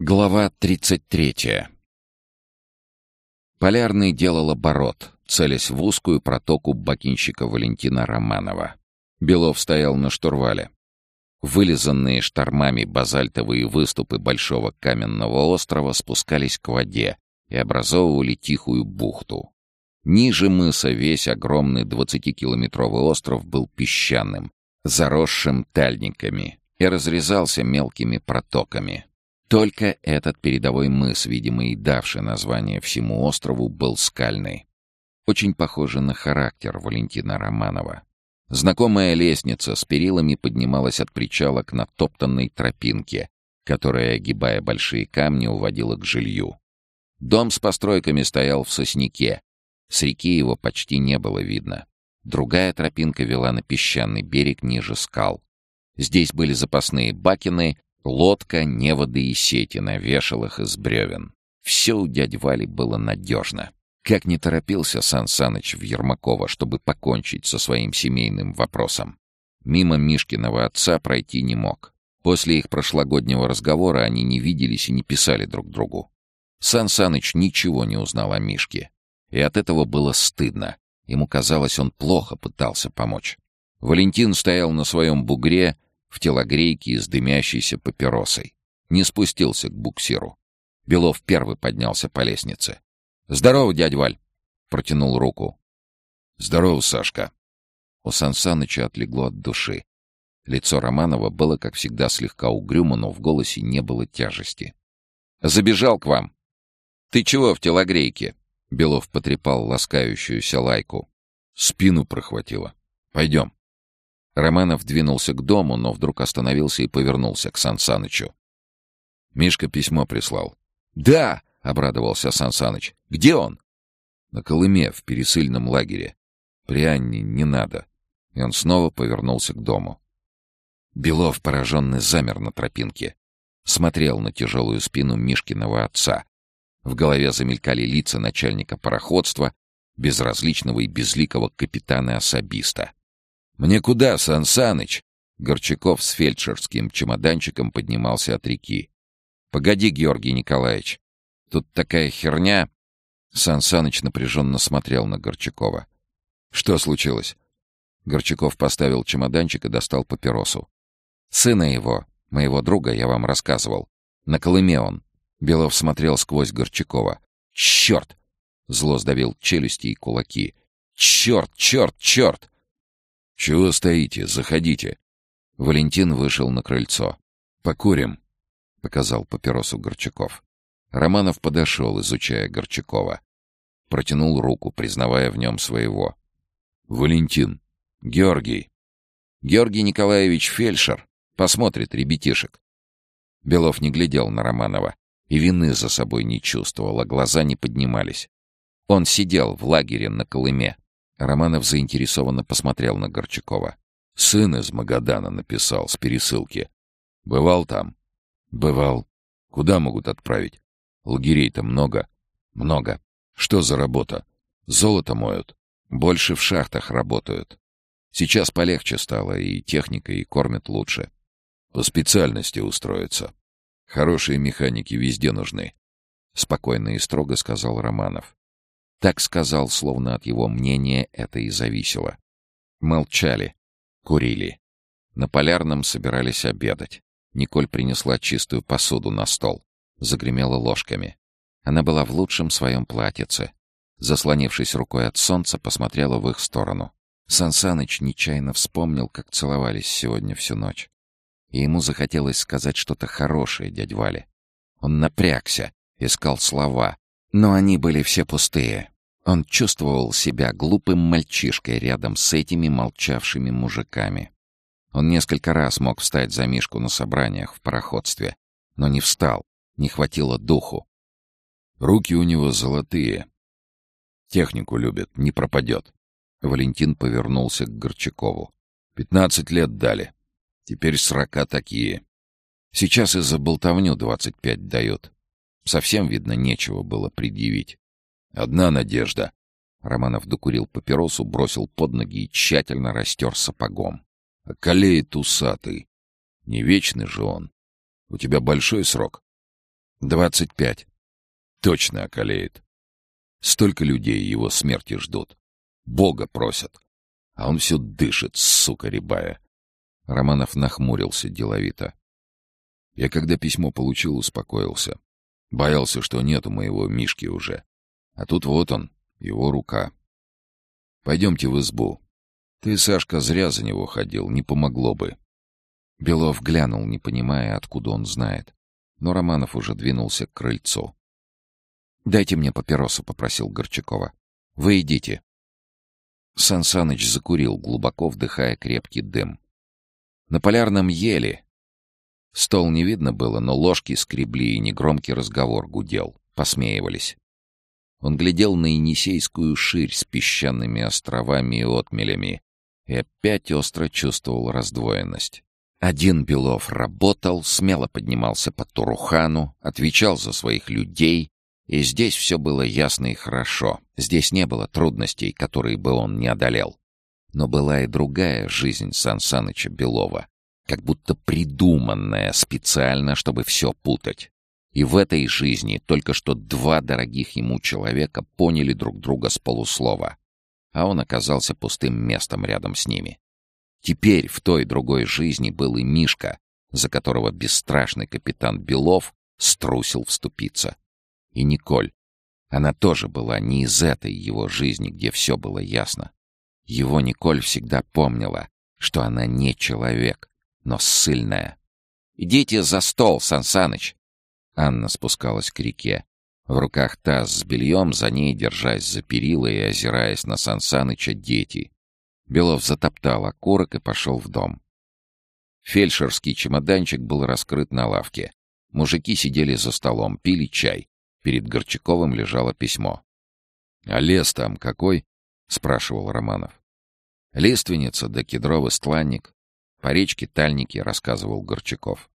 Глава 33. Полярный делал оборот, целясь в узкую протоку бакинщика Валентина Романова. Белов стоял на штурвале. Вылизанные штормами базальтовые выступы большого каменного острова спускались к воде и образовывали тихую бухту. Ниже мыса весь огромный 20-километровый остров был песчаным, заросшим тальниками и разрезался мелкими протоками. Только этот передовой мыс, видимо, и давший название всему острову, был скальный. Очень похоже на характер Валентина Романова. Знакомая лестница с перилами поднималась от причала к натоптанной тропинке, которая, огибая большие камни, уводила к жилью. Дом с постройками стоял в сосняке. С реки его почти не было видно. Другая тропинка вела на песчаный берег ниже скал. Здесь были запасные бакины Лодка, неводы и сети на вешалах из бревен. Все у дяди Вали было надежно. Как не торопился Сан Саныч в Ермакова, чтобы покончить со своим семейным вопросом. Мимо Мишкиного отца пройти не мог. После их прошлогоднего разговора они не виделись и не писали друг другу. Сан Саныч ничего не узнал о Мишке. И от этого было стыдно. Ему казалось, он плохо пытался помочь. Валентин стоял на своем бугре в телогрейке с дымящейся папиросой. Не спустился к буксиру. Белов первый поднялся по лестнице. «Здорово, дядь Валь!» — протянул руку. «Здорово, Сашка!» У Сансаныча отлегло от души. Лицо Романова было, как всегда, слегка угрюмо, но в голосе не было тяжести. «Забежал к вам!» «Ты чего в телогрейке?» Белов потрепал ласкающуюся лайку. «Спину прохватило. Пойдем». Романов двинулся к дому, но вдруг остановился и повернулся к Сан Санычу. Мишка письмо прислал. «Да!» — обрадовался Сан Саныч. «Где он?» «На Колыме, в пересыльном лагере. При Анне не надо». И он снова повернулся к дому. Белов, пораженный, замер на тропинке. Смотрел на тяжелую спину Мишкиного отца. В голове замелькали лица начальника пароходства, безразличного и безликого капитана-особиста. «Мне куда, Сан Саныч?» Горчаков с фельдшерским чемоданчиком поднимался от реки. «Погоди, Георгий Николаевич, тут такая херня...» Сан Саныч напряженно смотрел на Горчакова. «Что случилось?» Горчаков поставил чемоданчик и достал папиросу. «Сына его, моего друга, я вам рассказывал. На Колыме он». Белов смотрел сквозь Горчакова. «Черт!» Зло сдавил челюсти и кулаки. «Черт, черт, черт!» «Чего стоите? Заходите!» Валентин вышел на крыльцо. «Покурим!» — показал папиросу Горчаков. Романов подошел, изучая Горчакова. Протянул руку, признавая в нем своего. «Валентин! Георгий!» «Георгий Николаевич Фельдшер посмотрит ребятишек». Белов не глядел на Романова и вины за собой не чувствовал, а глаза не поднимались. Он сидел в лагере на Колыме, Романов заинтересованно посмотрел на Горчакова. «Сын из Магадана написал с пересылки. Бывал там?» «Бывал. Куда могут отправить? Лагерей-то много?» «Много. Что за работа? Золото моют. Больше в шахтах работают. Сейчас полегче стало, и техника, и кормят лучше. По специальности устроиться. Хорошие механики везде нужны», — спокойно и строго сказал Романов. Так сказал, словно от его мнения это и зависело. Молчали, курили. На полярном собирались обедать. Николь принесла чистую посуду на стол. Загремела ложками. Она была в лучшем своем платьице. Заслонившись рукой от солнца, посмотрела в их сторону. Сансаныч нечаянно вспомнил, как целовались сегодня всю ночь. И ему захотелось сказать что-то хорошее дядь Вале. Он напрягся, искал слова, но они были все пустые. Он чувствовал себя глупым мальчишкой рядом с этими молчавшими мужиками. Он несколько раз мог встать за Мишку на собраниях в пароходстве, но не встал, не хватило духу. Руки у него золотые. Технику любит, не пропадет. Валентин повернулся к Горчакову. Пятнадцать лет дали. Теперь срока такие. Сейчас из-за болтовню двадцать пять дают. Совсем, видно, нечего было предъявить. Одна надежда. Романов докурил папиросу, бросил под ноги и тщательно растер сапогом. Околеет усатый. Не вечный же он. У тебя большой срок? Двадцать пять. Точно околеет. Столько людей его смерти ждут. Бога просят. А он все дышит, сука рябая. Романов нахмурился деловито. Я когда письмо получил, успокоился. Боялся, что нету моего Мишки уже. А тут вот он, его рука. Пойдемте в избу. Ты, Сашка, зря за него ходил, не помогло бы. Белов глянул, не понимая, откуда он знает. Но Романов уже двинулся к крыльцу. «Дайте мне папиросу», — попросил Горчакова. «Вы идите». Сансаныч закурил, глубоко вдыхая крепкий дым. На полярном еле. Стол не видно было, но ложки скребли, и негромкий разговор гудел. Посмеивались. Он глядел на Енисейскую ширь с песчаными островами и отмелями и опять остро чувствовал раздвоенность. Один Белов работал, смело поднимался по Турухану, отвечал за своих людей, и здесь все было ясно и хорошо. Здесь не было трудностей, которые бы он не одолел. Но была и другая жизнь Сан Саныча Белова, как будто придуманная специально, чтобы все путать. И в этой жизни только что два дорогих ему человека поняли друг друга с полуслова, а он оказался пустым местом рядом с ними. Теперь в той другой жизни был и Мишка, за которого бесстрашный капитан Белов струсил вступиться. И Николь. Она тоже была не из этой его жизни, где все было ясно. Его Николь всегда помнила, что она не человек, но ссыльная. «Идите за стол, Сансаныч!» Анна спускалась к реке. В руках таз с бельем, за ней, держась за перила и озираясь на Сансаныча, дети. Белов затоптал окурок и пошел в дом. Фельдшерский чемоданчик был раскрыт на лавке. Мужики сидели за столом, пили чай. Перед Горчаковым лежало письмо. «А лес там какой?» — спрашивал Романов. «Лиственница да кедровый стланник. По речке Тальники», — рассказывал Горчаков.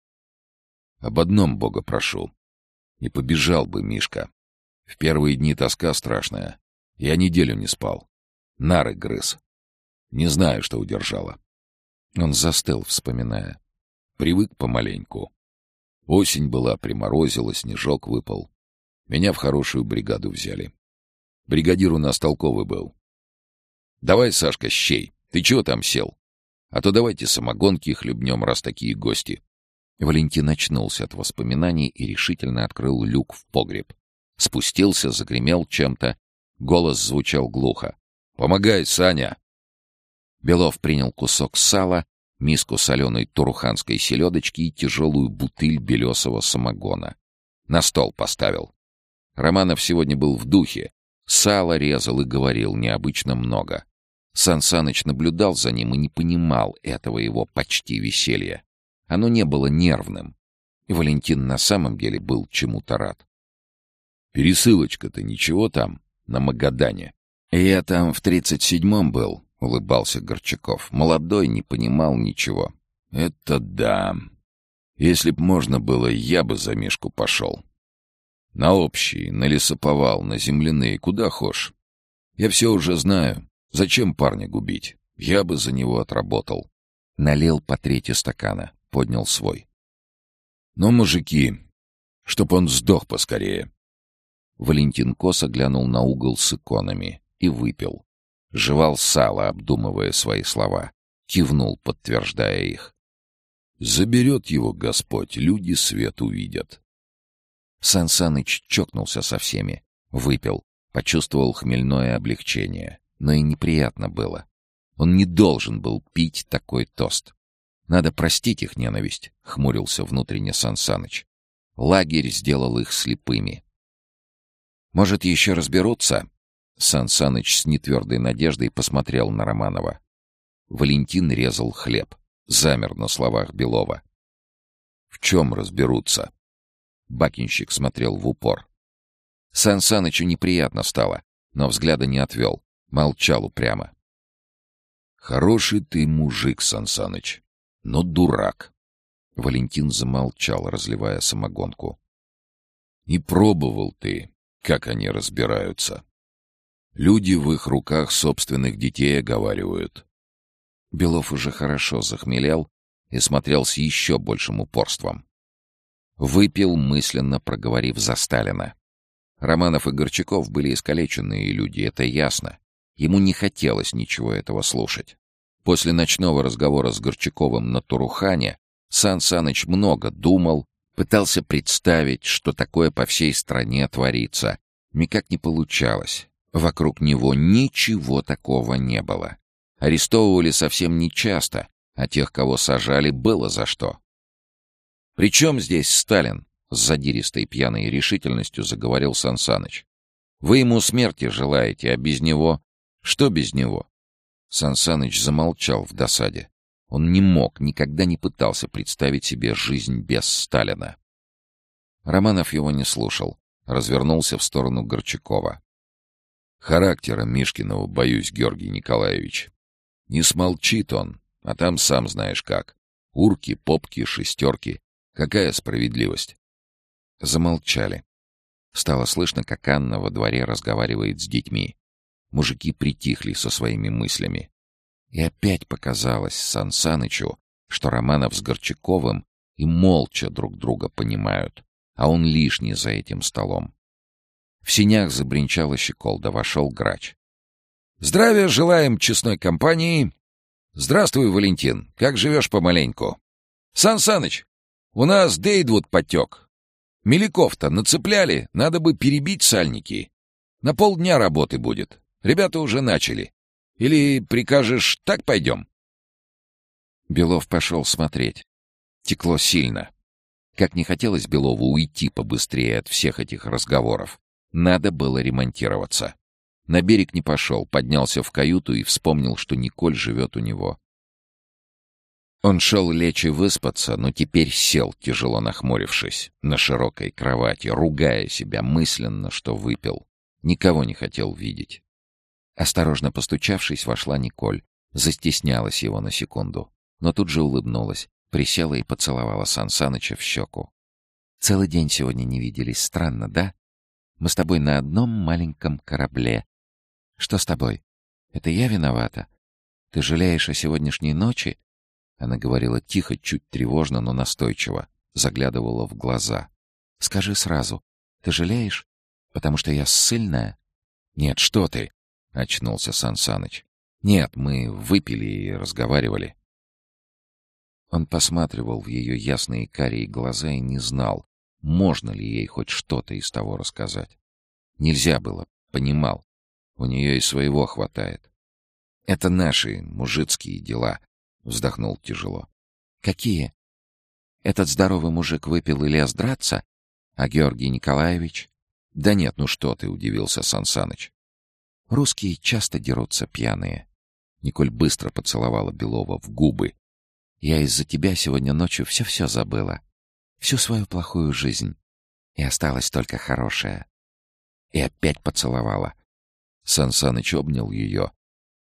«Об одном Бога прошу. Не побежал бы Мишка. В первые дни тоска страшная. Я неделю не спал. Нары грыз. Не знаю, что удержало». Он застыл, вспоминая. Привык помаленьку. Осень была, приморозила, снежок выпал. Меня в хорошую бригаду взяли. Бригадир у нас толковый был. Давай, Сашка, щей. Ты чего там сел? А то давайте самогонки хлебнем, раз такие гости. Валентин очнулся от воспоминаний и решительно открыл люк в погреб. Спустился, загремел чем-то. Голос звучал глухо. «Помогай, Саня!» Белов принял кусок сала, миску соленой туруханской селедочки и тяжелую бутыль белесого самогона. На стол поставил. Романов сегодня был в духе. Сало резал и говорил необычно много. Сан Саныч наблюдал за ним и не понимал этого его почти веселья. Оно не было нервным. И Валентин на самом деле был чему-то рад. «Пересылочка-то ничего там, на Магадане?» «Я там в тридцать седьмом был», — улыбался Горчаков. «Молодой, не понимал ничего». «Это да. Если б можно было, я бы за Мишку пошел. На общий, на лесоповал, на земляные, куда хошь. Я все уже знаю. Зачем парня губить? Я бы за него отработал. Налил по трети стакана, поднял свой. Но, мужики, чтоб он сдох поскорее. Валентин косо глянул на угол с иконами и выпил. Жевал сало, обдумывая свои слова. Кивнул, подтверждая их. Заберет его Господь, люди свет увидят. Сан Саныч чокнулся со всеми, выпил, почувствовал хмельное облегчение, но и неприятно было. Он не должен был пить такой тост. Надо простить их ненависть, — хмурился внутренне Сан Саныч. Лагерь сделал их слепыми. Может, еще разберутся? Сан Саныч с нетвердой надеждой посмотрел на Романова. Валентин резал хлеб, замер на словах Белова. В чем разберутся? Бакинщик смотрел в упор. Сан неприятно стало, но взгляда не отвел. Молчал упрямо. «Хороший ты мужик, Сан но дурак!» Валентин замолчал, разливая самогонку. «Не пробовал ты, как они разбираются. Люди в их руках собственных детей оговаривают». Белов уже хорошо захмелел и смотрел с еще большим упорством. Выпил, мысленно проговорив за Сталина. Романов и Горчаков были искалеченные люди, это ясно. Ему не хотелось ничего этого слушать. После ночного разговора с Горчаковым на Турухане Сан Саныч много думал, пытался представить, что такое по всей стране творится. Никак не получалось. Вокруг него ничего такого не было. Арестовывали совсем нечасто, а тех, кого сажали, было за что. «При чем здесь Сталин?» — с задиристой пьяной решительностью заговорил Сансаныч. «Вы ему смерти желаете, а без него? Что без него?» Сансаныч замолчал в досаде. Он не мог, никогда не пытался представить себе жизнь без Сталина. Романов его не слушал, развернулся в сторону Горчакова. «Характера Мишкиного боюсь, Георгий Николаевич. Не смолчит он, а там сам знаешь как. Урки, попки, шестерки. Какая справедливость?» Замолчали. Стало слышно, как Анна во дворе разговаривает с детьми. Мужики притихли со своими мыслями. И опять показалось Сан Санычу, что Романов с Горчаковым и молча друг друга понимают, а он лишний за этим столом. В синях забринчала щеколда, вошел грач. «Здравия желаем честной компании!» «Здравствуй, Валентин, как живешь помаленьку?» «Сан Саныч, у нас Дейдвуд потек. Меляков-то нацепляли, надо бы перебить сальники. На полдня работы будет. Ребята уже начали. Или прикажешь, так пойдем?» Белов пошел смотреть. Текло сильно. Как не хотелось Белову уйти побыстрее от всех этих разговоров. Надо было ремонтироваться. На берег не пошел, поднялся в каюту и вспомнил, что Николь живет у него. Он шел лечь и выспаться, но теперь сел, тяжело нахмурившись, на широкой кровати, ругая себя мысленно, что выпил. Никого не хотел видеть. Осторожно постучавшись, вошла Николь. Застеснялась его на секунду, но тут же улыбнулась, присела и поцеловала Сан Саныча в щеку. «Целый день сегодня не виделись. Странно, да? Мы с тобой на одном маленьком корабле. Что с тобой? Это я виновата? Ты жалеешь о сегодняшней ночи?» Она говорила тихо, чуть тревожно, но настойчиво. Заглядывала в глаза. «Скажи сразу, ты жалеешь? Потому что я ссыльная?» «Нет, что ты!» — очнулся Сан Саныч. «Нет, мы выпили и разговаривали». Он посматривал в ее ясные карие глаза и не знал, можно ли ей хоть что-то из того рассказать. Нельзя было, понимал. У нее и своего хватает. «Это наши мужицкие дела», — вздохнул тяжело. «Какие?» «Этот здоровый мужик выпил и лез драться? А Георгий Николаевич?» «Да нет, ну что ты», — удивился Сансаныч. Русские часто дерутся пьяные. Николь быстро поцеловала Белова в губы. Я из-за тебя сегодня ночью все-все забыла. Всю свою плохую жизнь. И осталась только хорошая. И опять поцеловала. Сан Саныч обнял ее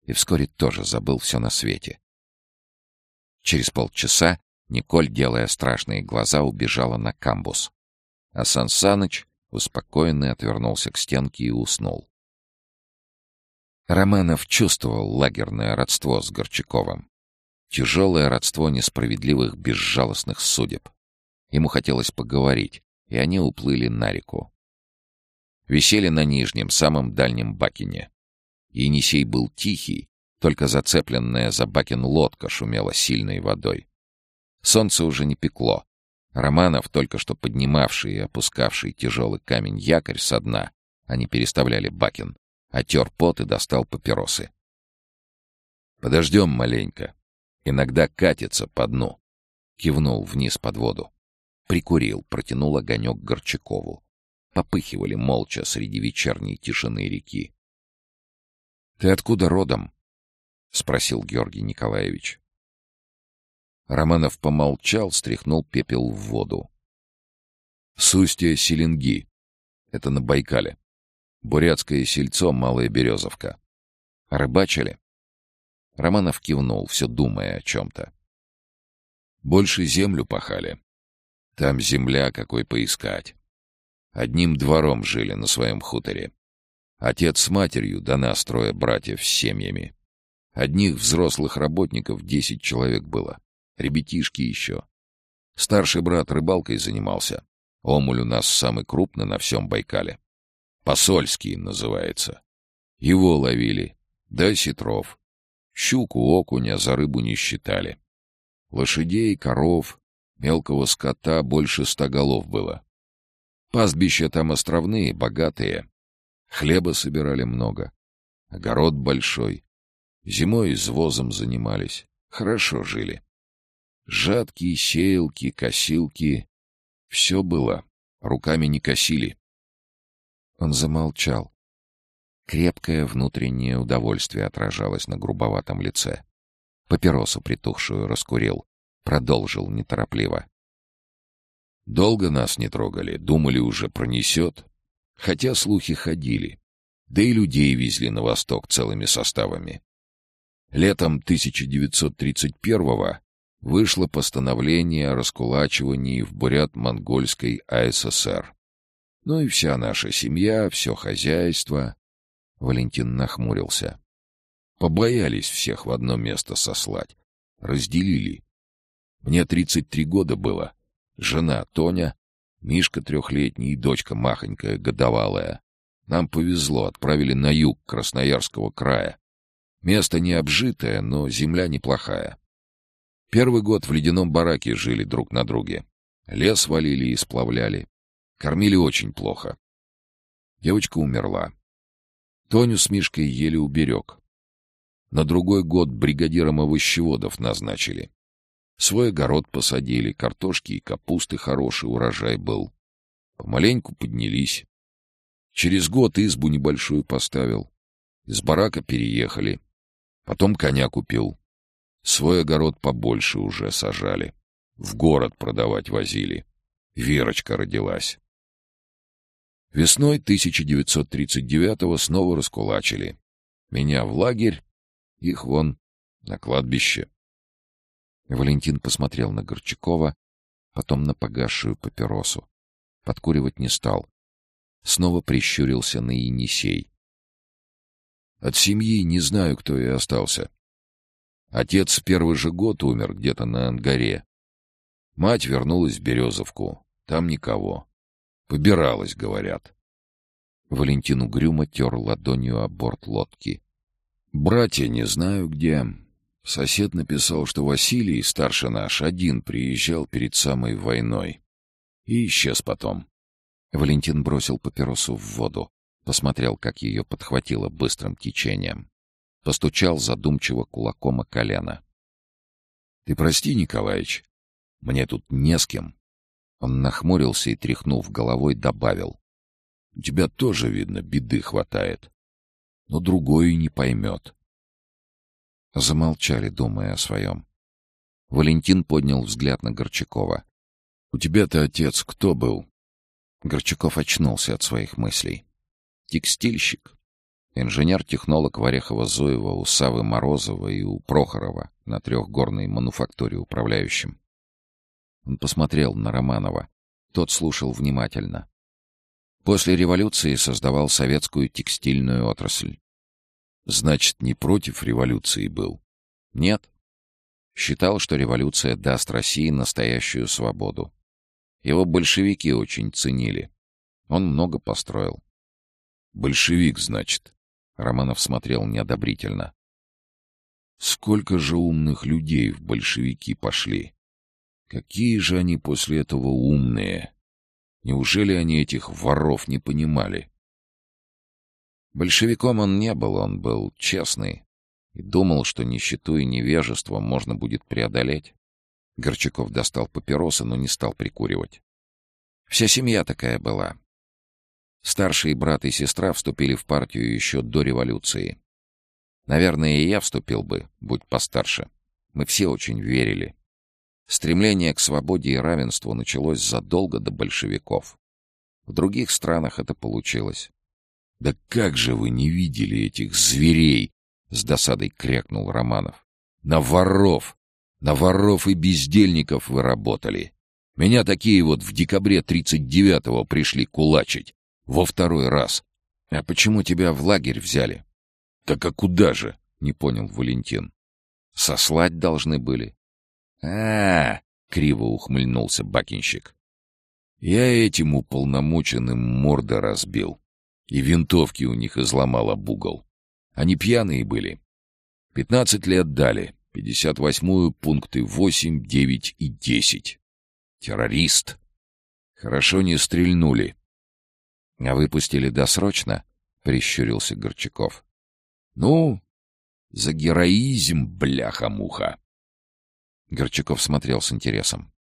и вскоре тоже забыл все на свете. Через полчаса Николь, делая страшные глаза, убежала на камбус. А Сан Саныч, успокоенный, отвернулся к стенке и уснул. Романов чувствовал лагерное родство с Горчаковым. Тяжелое родство несправедливых, безжалостных судеб. Ему хотелось поговорить, и они уплыли на реку. Висели на нижнем, самом дальнем бакине. Енисей был тихий, только зацепленная за бакин лодка шумела сильной водой. Солнце уже не пекло. Романов, только что поднимавший и опускавший тяжелый камень якорь со дна, они переставляли бакин, Отер пот и достал папиросы. «Подождем маленько. Иногда катится по дну». Кивнул вниз под воду. Прикурил, протянул огонек Горчакову. Попыхивали молча среди вечерней тишины реки. «Ты откуда родом?» — спросил Георгий Николаевич. Романов помолчал, стряхнул пепел в воду. «Сустья Селенги. Это на Байкале. Бурятское сельцо, Малая Березовка. Рыбачили? Романов кивнул, все думая о чем-то. Больше землю пахали. Там земля какой поискать. Одним двором жили на своем хуторе. Отец с матерью, да нас трое братьев с семьями. Одних взрослых работников десять человек было. Ребятишки еще. Старший брат рыбалкой занимался. Омуль у нас самый крупный на всем Байкале. Посольский называется. Его ловили. Да сетров. Щуку, окуня за рыбу не считали. Лошадей, коров, мелкого скота больше ста голов было. Пастбища там островные, богатые. Хлеба собирали много. Огород большой. Зимой извозом занимались. Хорошо жили. Жатки, сеялки, косилки. Все было. Руками не косили. Он замолчал. Крепкое внутреннее удовольствие отражалось на грубоватом лице. Папиросу притухшую раскурил. Продолжил неторопливо. Долго нас не трогали, думали, уже пронесет. Хотя слухи ходили. Да и людей везли на восток целыми составами. Летом 1931-го вышло постановление о раскулачивании в Бурят-Монгольской АССР. Ну и вся наша семья, все хозяйство. Валентин нахмурился. Побоялись всех в одно место сослать. Разделили. Мне 33 года было. Жена Тоня, Мишка трехлетний и дочка махонькая, годовалая. Нам повезло, отправили на юг Красноярского края. Место не обжитое, но земля неплохая. Первый год в ледяном бараке жили друг на друге. Лес валили и сплавляли. Кормили очень плохо. Девочка умерла. Тоню с Мишкой еле уберег. На другой год бригадиром овощеводов назначили. Свой огород посадили, картошки и капусты хороший урожай был. Помаленьку поднялись. Через год избу небольшую поставил. Из барака переехали. Потом коня купил. Свой огород побольше уже сажали. В город продавать возили. Верочка родилась. Весной 1939-го снова раскулачили. Меня в лагерь, их вон на кладбище. Валентин посмотрел на Горчакова, потом на погасшую папиросу. Подкуривать не стал. Снова прищурился на Енисей. От семьи не знаю, кто и остался. Отец первый же год умер где-то на Ангаре. Мать вернулась в Березовку. Там никого. Побиралась, говорят. Валентин угрюмо тер ладонью о борт лодки. Братья не знаю где. Сосед написал, что Василий, старший наш, один приезжал перед самой войной. И исчез потом. Валентин бросил папиросу в воду. Посмотрел, как ее подхватило быстрым течением. Постучал задумчиво кулаком о колено. — Ты прости, Николаич, мне тут не с кем. Он нахмурился и, тряхнув головой, добавил. — У тебя тоже, видно, беды хватает. Но другой не поймет. Замолчали, думая о своем. Валентин поднял взгляд на Горчакова. — У тебя-то отец кто был? Горчаков очнулся от своих мыслей. Текстильщик. Инженер-технолог Варехова-Зуева у Савы Морозова и у Прохорова на трехгорной мануфактуре управляющим. Он посмотрел на Романова. Тот слушал внимательно. После революции создавал советскую текстильную отрасль. Значит, не против революции был? Нет. Считал, что революция даст России настоящую свободу. Его большевики очень ценили. Он много построил. «Большевик, значит?» Романов смотрел неодобрительно. «Сколько же умных людей в большевики пошли? Какие же они после этого умные? Неужели они этих воров не понимали?» Большевиком он не был, он был честный и думал, что нищету и невежество можно будет преодолеть. Горчаков достал папиросы, но не стал прикуривать. Вся семья такая была. Старший брат и сестра вступили в партию еще до революции. Наверное, и я вступил бы, будь постарше. Мы все очень верили. Стремление к свободе и равенству началось задолго до большевиков. В других странах это получилось. «Да как же вы не видели этих зверей!» — с досадой крякнул Романов. «На воров! На воров и бездельников вы работали! Меня такие вот в декабре 39-го пришли кулачить. Во второй раз. А почему тебя в лагерь взяли? Так а куда же? Не понял Валентин. Сослать должны были. А, -а, -а Криво ухмыльнулся бакинщик. Я этим уполномоченным морда разбил. И винтовки у них изломал об угол. Они пьяные были. Пятнадцать лет дали. Пятьдесят восьмую пункты восемь, девять и десять. Террорист. Хорошо не стрельнули. — А выпустили досрочно? — прищурился Горчаков. — Ну, за героизм, бляха-муха. Горчаков смотрел с интересом.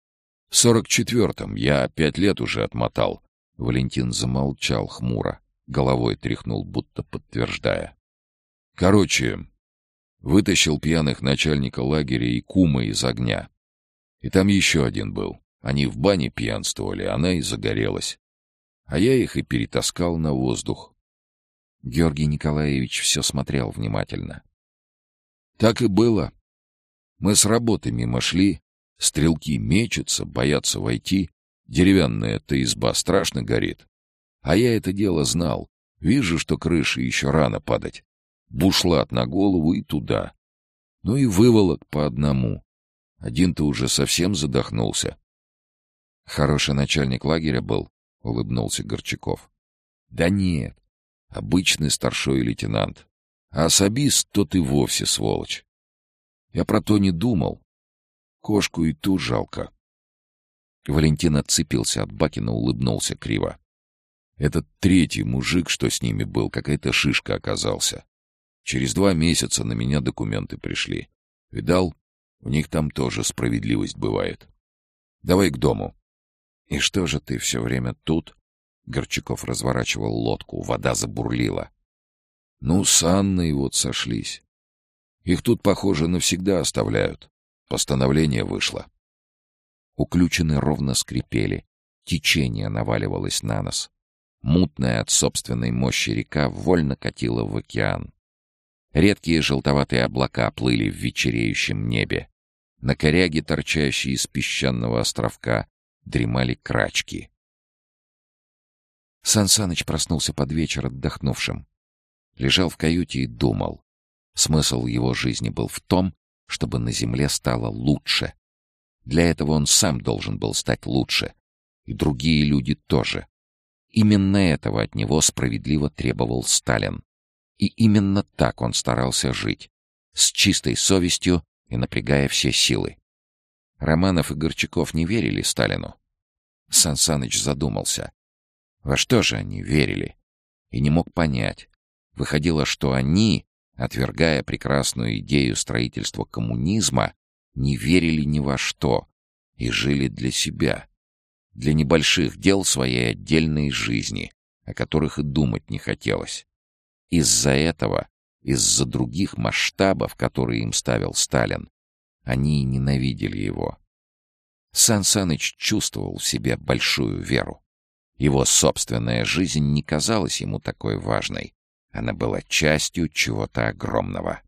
— В сорок четвертом я пять лет уже отмотал. Валентин замолчал хмуро, головой тряхнул, будто подтверждая. — Короче, вытащил пьяных начальника лагеря и кума из огня. И там еще один был. Они в бане пьянствовали, она и загорелась. А я их и перетаскал на воздух. Георгий Николаевич все смотрел внимательно. Так и было. Мы с работы мимо шли, стрелки мечутся, боятся войти, деревянная-то изба страшно горит. А я это дело знал, вижу, что крыши еще рано падать. Бушлат на голову и туда. Ну и выволок по одному. Один-то уже совсем задохнулся. Хороший начальник лагеря был, — улыбнулся Горчаков. Да нет, обычный старшой лейтенант. А особист тот и вовсе сволочь. Я про то не думал. Кошку и ту жалко. Валентин отцепился от Бакина, улыбнулся криво. Этот третий мужик, что с ними был, какая-то шишка оказался. Через два месяца на меня документы пришли. Видал, у них там тоже справедливость бывает. Давай к дому. И что же ты все время тут? Горчаков разворачивал лодку, вода забурлила. Ну, с Анной вот сошлись. Их тут, похоже, навсегда оставляют. Постановление вышло. Уключены ровно скрипели. Течение наваливалось на нас. Мутная от собственной мощи река вольно катила в океан. Редкие желтоватые облака плыли в вечереющем небе. На коряге, торчащей из песчаного островка, дремали крачки. Сан Саныч проснулся под вечер отдохнувшим. Лежал в каюте и думал. Смысл его жизни был в том, чтобы на земле стало лучше. Для этого он сам должен был стать лучше. И другие люди тоже. Именно этого от него справедливо требовал Сталин. И именно так он старался жить. С чистой совестью и напрягая все силы. Романов и Горчаков не верили Сталину. Сан Саныч задумался. Во что же они верили? И не мог понять. Выходило, что они, отвергая прекрасную идею строительства коммунизма, не верили ни во что и жили для себя, для небольших дел своей отдельной жизни, о которых и думать не хотелось. Из-за этого, из-за других масштабов, которые им ставил Сталин, они ненавидели его. Сан Саныч чувствовал в себе большую веру. Его собственная жизнь не казалась ему такой важной. Она была частью чего-то огромного.